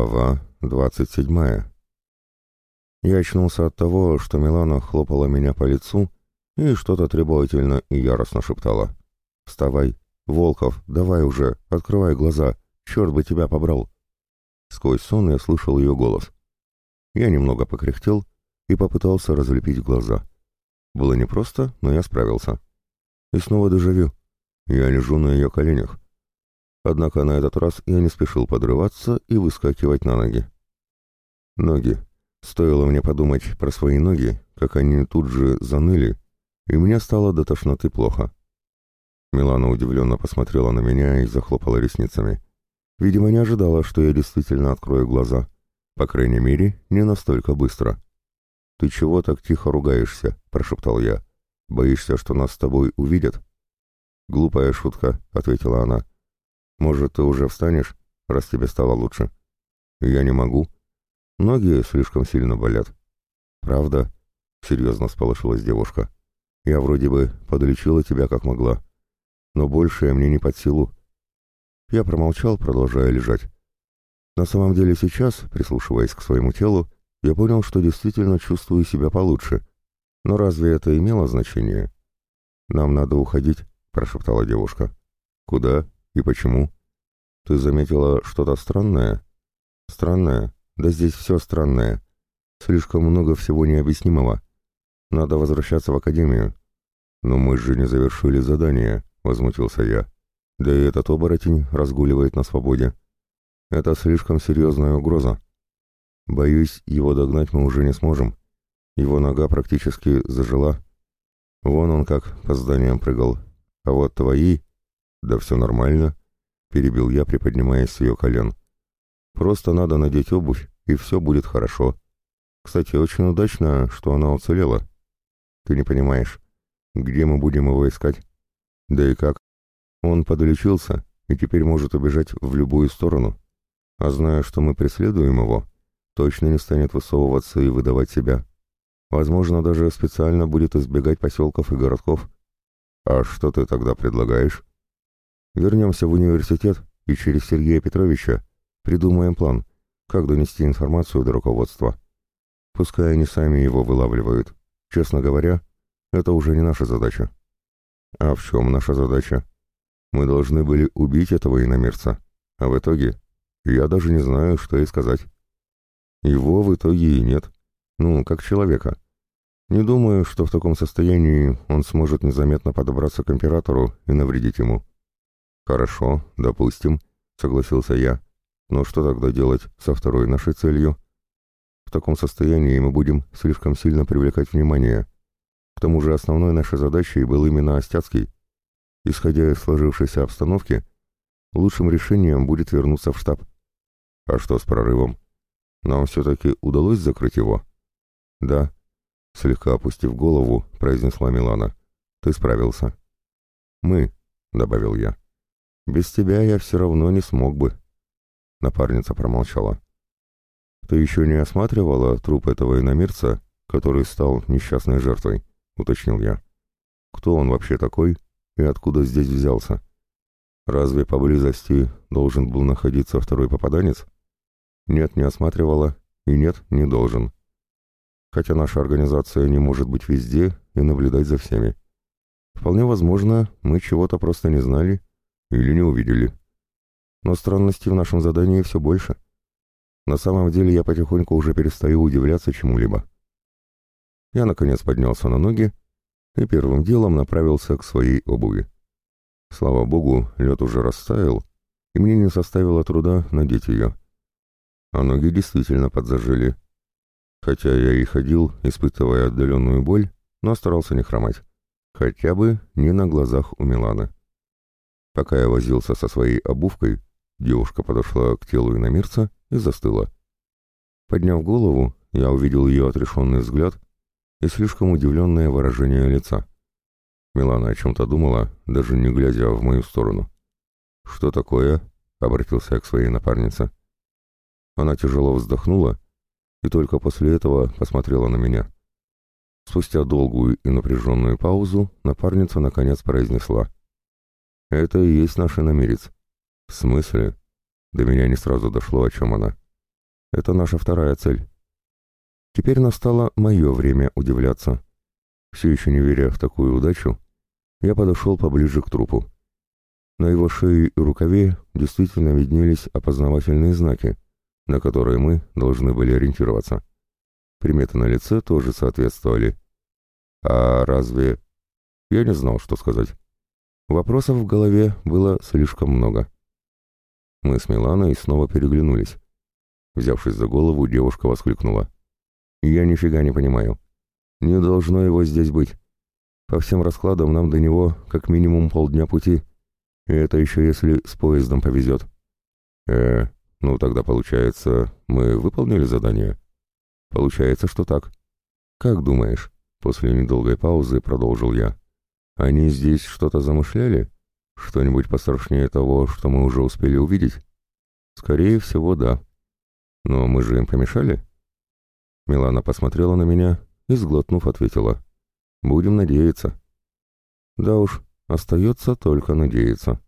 Глава 27. Я очнулся от того, что Милана хлопала меня по лицу и что-то требовательно и яростно шептала. «Вставай! Волков, давай уже! Открывай глаза! Черт бы тебя побрал!» Сквозь сон я слышал ее голос. Я немного покряхтел и попытался разлепить глаза. Было непросто, но я справился. И снова дежавю. Я лежу на ее коленях. Однако на этот раз я не спешил подрываться и выскакивать на ноги. Ноги. Стоило мне подумать про свои ноги, как они тут же заныли, и мне стало до тошноты плохо. Милана удивленно посмотрела на меня и захлопала ресницами. Видимо, не ожидала, что я действительно открою глаза. По крайней мере, не настолько быстро. «Ты чего так тихо ругаешься?» – прошептал я. «Боишься, что нас с тобой увидят?» «Глупая шутка», — ответила она. Может, ты уже встанешь, раз тебе стало лучше? Я не могу. Ноги слишком сильно болят. Правда? Серьезно сполошилась девушка. Я вроде бы подлечила тебя как могла. Но большее мне не под силу. Я промолчал, продолжая лежать. На самом деле сейчас, прислушиваясь к своему телу, я понял, что действительно чувствую себя получше. Но разве это имело значение? «Нам надо уходить», — прошептала девушка. «Куда?» И почему? Ты заметила что-то странное? Странное? Да здесь все странное. Слишком много всего необъяснимого. Надо возвращаться в академию. Но мы же не завершили задание, возмутился я. Да и этот оборотень разгуливает на свободе. Это слишком серьезная угроза. Боюсь, его догнать мы уже не сможем. Его нога практически зажила. Вон он как по зданиям прыгал. А вот твои... «Да все нормально», — перебил я, приподнимаясь с ее колен. «Просто надо надеть обувь, и все будет хорошо. Кстати, очень удачно, что она уцелела. Ты не понимаешь, где мы будем его искать? Да и как? Он подлечился и теперь может убежать в любую сторону. А зная, что мы преследуем его, точно не станет высовываться и выдавать себя. Возможно, даже специально будет избегать поселков и городков. А что ты тогда предлагаешь?» Вернемся в университет и через Сергея Петровича придумаем план, как донести информацию до руководства. Пускай они сами его вылавливают. Честно говоря, это уже не наша задача. А в чем наша задача? Мы должны были убить этого иномерца. А в итоге я даже не знаю, что и сказать. Его в итоге и нет. Ну, как человека. Не думаю, что в таком состоянии он сможет незаметно подобраться к императору и навредить ему. «Хорошо, допустим», — согласился я. «Но что тогда делать со второй нашей целью? В таком состоянии мы будем слишком сильно привлекать внимание. К тому же основной нашей задачей был именно Остяцкий. Исходя из сложившейся обстановки, лучшим решением будет вернуться в штаб. А что с прорывом? Нам все-таки удалось закрыть его?» «Да», — слегка опустив голову, произнесла Милана. «Ты справился». «Мы», — добавил я. Без тебя я все равно не смог бы». Напарница промолчала. «Ты еще не осматривала труп этого иномирца, который стал несчастной жертвой?» — уточнил я. «Кто он вообще такой и откуда здесь взялся? Разве поблизости должен был находиться второй попаданец?» «Нет, не осматривала. И нет, не должен. Хотя наша организация не может быть везде и наблюдать за всеми. Вполне возможно, мы чего-то просто не знали или не увидели. Но странностей в нашем задании все больше. На самом деле я потихоньку уже перестаю удивляться чему-либо. Я, наконец, поднялся на ноги и первым делом направился к своей обуви. Слава богу, лед уже растаял, и мне не составило труда надеть ее. А ноги действительно подзажили. Хотя я и ходил, испытывая отдаленную боль, но старался не хромать. Хотя бы не на глазах у Милана. Пока я возился со своей обувкой, девушка подошла к телу иномирца и застыла. Подняв голову, я увидел ее отрешенный взгляд и слишком удивленное выражение лица. Милана о чем-то думала, даже не глядя в мою сторону. «Что такое?» — обратился я к своей напарнице. Она тяжело вздохнула и только после этого посмотрела на меня. Спустя долгую и напряженную паузу напарница наконец произнесла — это и есть наш иномерец. В смысле? До меня не сразу дошло, о чем она. Это наша вторая цель. Теперь настало мое время удивляться. Все еще не веря в такую удачу, я подошел поближе к трупу. На его шее и рукаве действительно виднелись опознавательные знаки, на которые мы должны были ориентироваться. Приметы на лице тоже соответствовали. А разве... Я не знал, что сказать. Вопросов в голове было слишком много. Мы с Миланой снова переглянулись. Взявшись за голову, девушка воскликнула. «Я нифига не понимаю. Не должно его здесь быть. По всем раскладам нам до него как минимум полдня пути. И это еще если с поездом повезет». «Э, ну тогда получается, мы выполнили задание?» «Получается, что так». «Как думаешь?» После недолгой паузы продолжил я. Они здесь что-то замышляли? Что-нибудь пострашнее того, что мы уже успели увидеть? Скорее всего, да. Но мы же им помешали? Милана посмотрела на меня и, сглотнув, ответила. Будем надеяться. Да уж, остается только надеяться.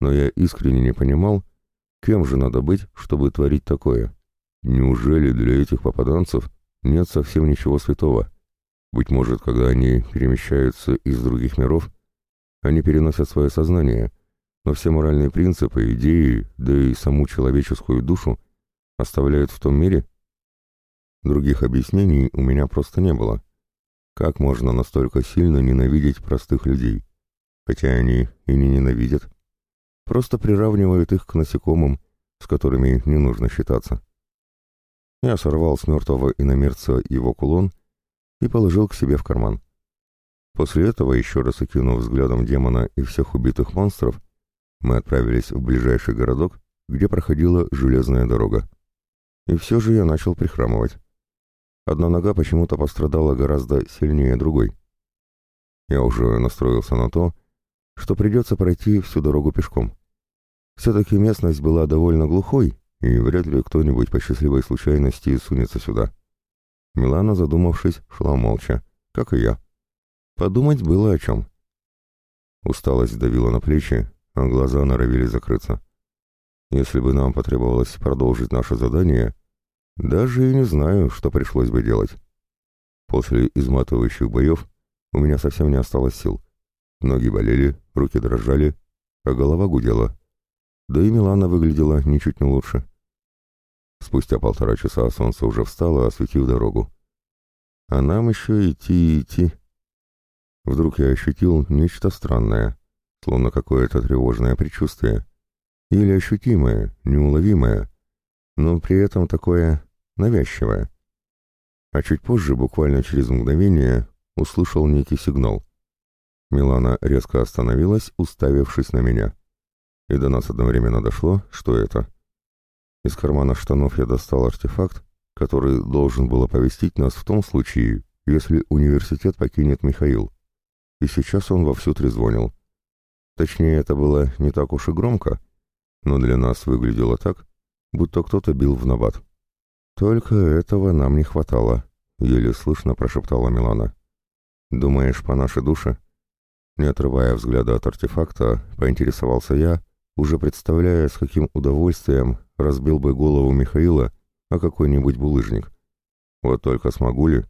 Но я искренне не понимал, кем же надо быть, чтобы творить такое. Неужели для этих попаданцев нет совсем ничего святого? Быть может, когда они перемещаются из других миров, они переносят свое сознание, но все моральные принципы, идеи, да и саму человеческую душу оставляют в том мире? Других объяснений у меня просто не было. Как можно настолько сильно ненавидеть простых людей? Хотя они и не ненавидят. Просто приравнивают их к насекомым, с которыми не нужно считаться. Я сорвал с мертвого иномерца его кулон и положил к себе в карман. После этого, еще раз окинув взглядом демона и всех убитых монстров, мы отправились в ближайший городок, где проходила железная дорога. И все же я начал прихрамывать. Одна нога почему-то пострадала гораздо сильнее другой. Я уже настроился на то, что придется пройти всю дорогу пешком. Все-таки местность была довольно глухой, и вряд ли кто-нибудь по счастливой случайности сунется сюда. Милана, задумавшись, шла молча, как и я. Подумать было о чем. Усталость давила на плечи, а глаза норовили закрыться. Если бы нам потребовалось продолжить наше задание, даже и не знаю, что пришлось бы делать. После изматывающих боев у меня совсем не осталось сил. Ноги болели, руки дрожали, а голова гудела. Да и Милана выглядела ничуть не лучше. Спустя полтора часа солнце уже встало, осветив дорогу. А нам еще идти и идти. Вдруг я ощутил нечто странное, словно какое-то тревожное предчувствие. Или ощутимое, неуловимое, но при этом такое навязчивое. А чуть позже, буквально через мгновение, услышал некий сигнал. Милана резко остановилась, уставившись на меня. И до нас одновременно дошло, что это — из кармана штанов я достал артефакт, который должен был оповестить нас в том случае, если университет покинет Михаил. И сейчас он вовсю трезвонил. Точнее, это было не так уж и громко, но для нас выглядело так, будто кто-то бил в набат. «Только этого нам не хватало», — еле слышно прошептала Милана. «Думаешь, по нашей душе?» Не отрывая взгляда от артефакта, поинтересовался я, уже представляя, с каким удовольствием разбил бы голову Михаила о какой-нибудь булыжник. Вот только смогу ли,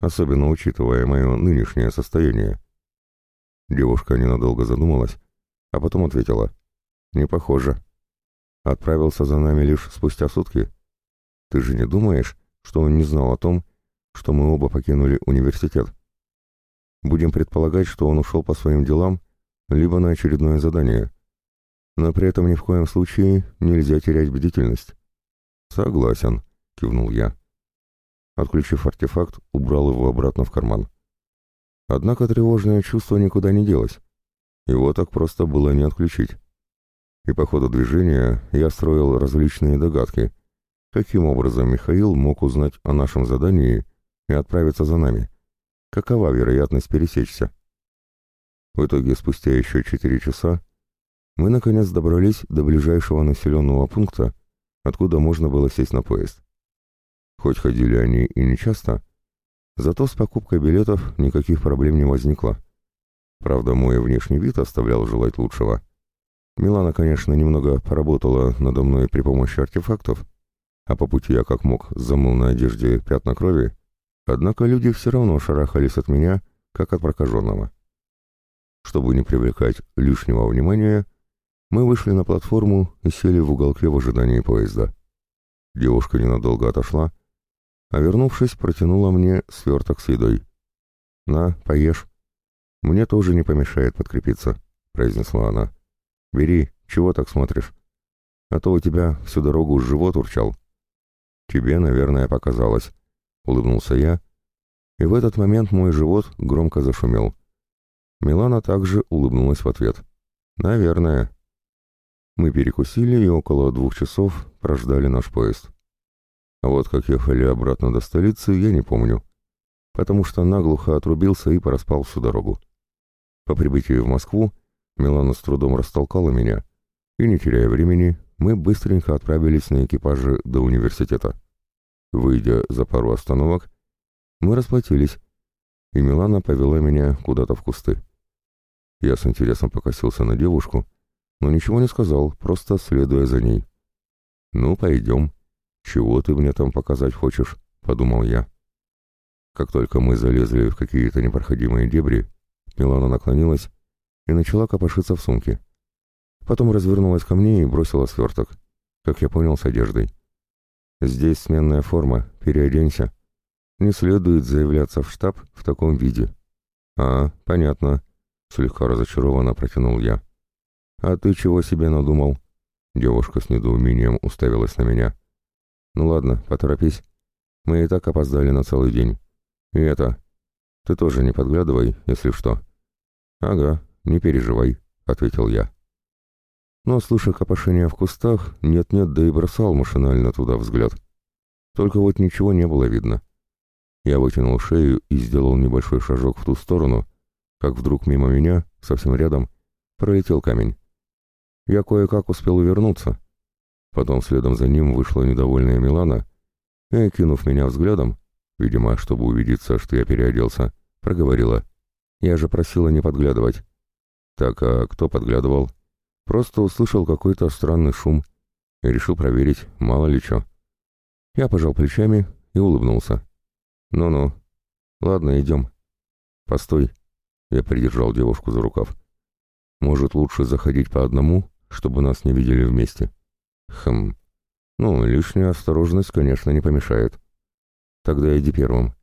особенно учитывая мое нынешнее состояние. Девушка ненадолго задумалась, а потом ответила. «Не похоже. Отправился за нами лишь спустя сутки. Ты же не думаешь, что он не знал о том, что мы оба покинули университет? Будем предполагать, что он ушел по своим делам, либо на очередное задание но при этом ни в коем случае нельзя терять бдительность. «Согласен», — кивнул я. Отключив артефакт, убрал его обратно в карман. Однако тревожное чувство никуда не делось. Его так просто было не отключить. И по ходу движения я строил различные догадки, каким образом Михаил мог узнать о нашем задании и отправиться за нами. Какова вероятность пересечься? В итоге, спустя еще четыре часа, мы, наконец, добрались до ближайшего населенного пункта, откуда можно было сесть на поезд. Хоть ходили они и нечасто, зато с покупкой билетов никаких проблем не возникло. Правда, мой внешний вид оставлял желать лучшего. Милана, конечно, немного поработала надо мной при помощи артефактов, а по пути я как мог замыл на одежде пятна крови, однако люди все равно шарахались от меня, как от прокаженного. Чтобы не привлекать лишнего внимания, мы вышли на платформу и сели в уголке в ожидании поезда. Девушка ненадолго отошла, а вернувшись, протянула мне сверток с едой. «На, поешь. Мне тоже не помешает подкрепиться», — произнесла она. «Бери, чего так смотришь? А то у тебя всю дорогу живот урчал». «Тебе, наверное, показалось», — улыбнулся я, и в этот момент мой живот громко зашумел. Милана также улыбнулась в ответ. «Наверное», мы перекусили и около двух часов прождали наш поезд. А вот как ехали обратно до столицы, я не помню, потому что наглухо отрубился и проспал всю дорогу. По прибытии в Москву Милана с трудом растолкала меня, и, не теряя времени, мы быстренько отправились на экипаже до университета. Выйдя за пару остановок, мы расплатились, и Милана повела меня куда-то в кусты. Я с интересом покосился на девушку, но ничего не сказал, просто следуя за ней. «Ну, пойдем. Чего ты мне там показать хочешь?» — подумал я. Как только мы залезли в какие-то непроходимые дебри, Милана наклонилась и начала копошиться в сумке. Потом развернулась ко мне и бросила сверток, как я понял, с одеждой. «Здесь сменная форма, переоденься. Не следует заявляться в штаб в таком виде». «А, понятно», — слегка разочарованно протянул я. «А ты чего себе надумал?» Девушка с недоумением уставилась на меня. «Ну ладно, поторопись. Мы и так опоздали на целый день. И это... Ты тоже не подглядывай, если что». «Ага, не переживай», — ответил я. Но, слушая копошение в кустах, нет-нет, да и бросал машинально туда взгляд. Только вот ничего не было видно. Я вытянул шею и сделал небольшой шажок в ту сторону, как вдруг мимо меня, совсем рядом, пролетел камень я кое-как успел увернуться. Потом следом за ним вышла недовольная Милана и, кинув меня взглядом, видимо, чтобы увидеться, что я переоделся, проговорила. Я же просила не подглядывать. Так, а кто подглядывал? Просто услышал какой-то странный шум и решил проверить, мало ли что. Я пожал плечами и улыбнулся. «Ну-ну. Ладно, идем». «Постой». Я придержал девушку за рукав. «Может, лучше заходить по одному чтобы нас не видели вместе. Хм. Ну, лишняя осторожность, конечно, не помешает. Тогда иди первым.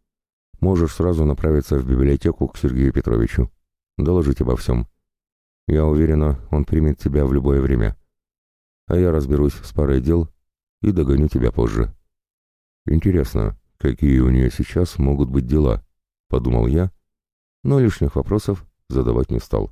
Можешь сразу направиться в библиотеку к Сергею Петровичу. Доложить обо всем. Я уверена, он примет тебя в любое время. А я разберусь с парой дел и догоню тебя позже. Интересно, какие у нее сейчас могут быть дела, подумал я, но лишних вопросов задавать не стал.